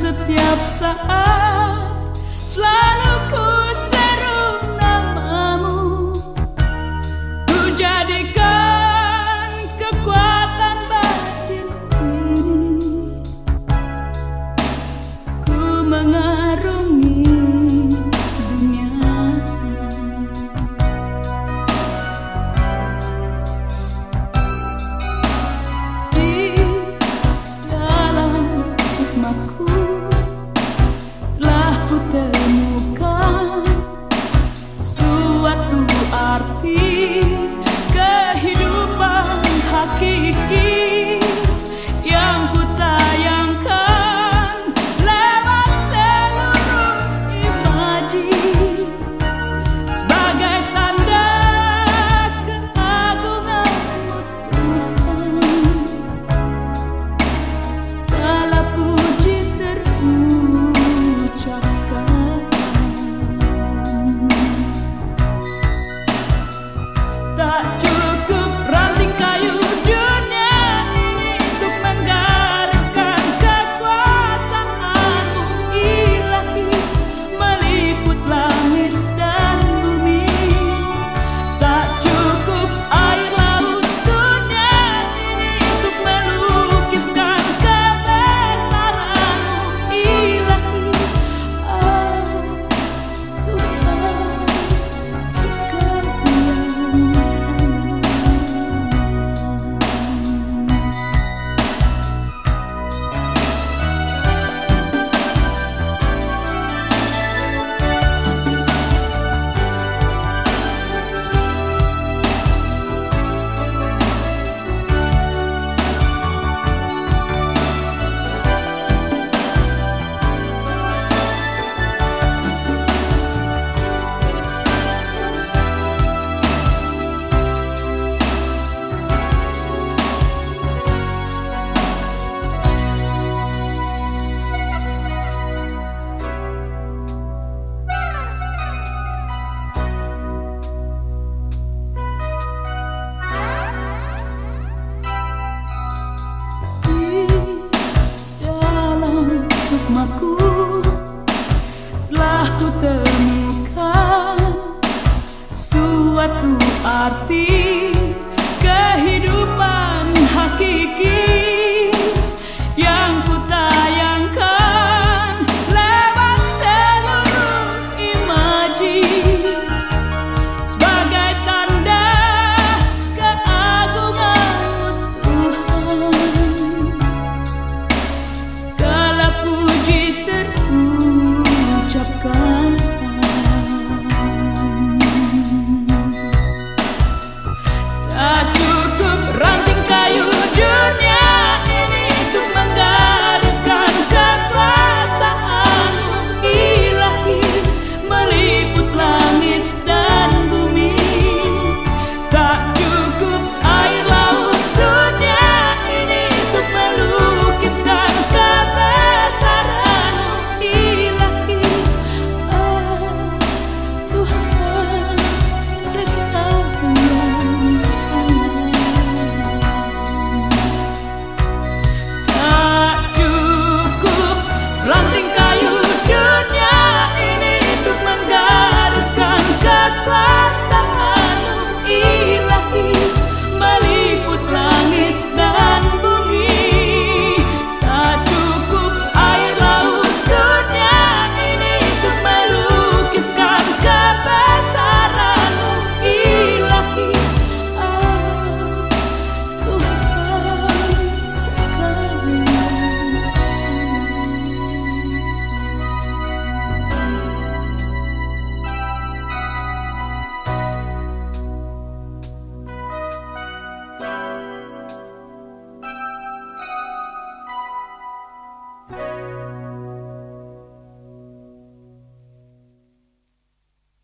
setiap saat selalu ku seru namamu. Ku jadikan kekuatan batin ini. Ku mengarungi dunia di dalam sukmaku Kiki. 的。